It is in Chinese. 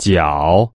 脚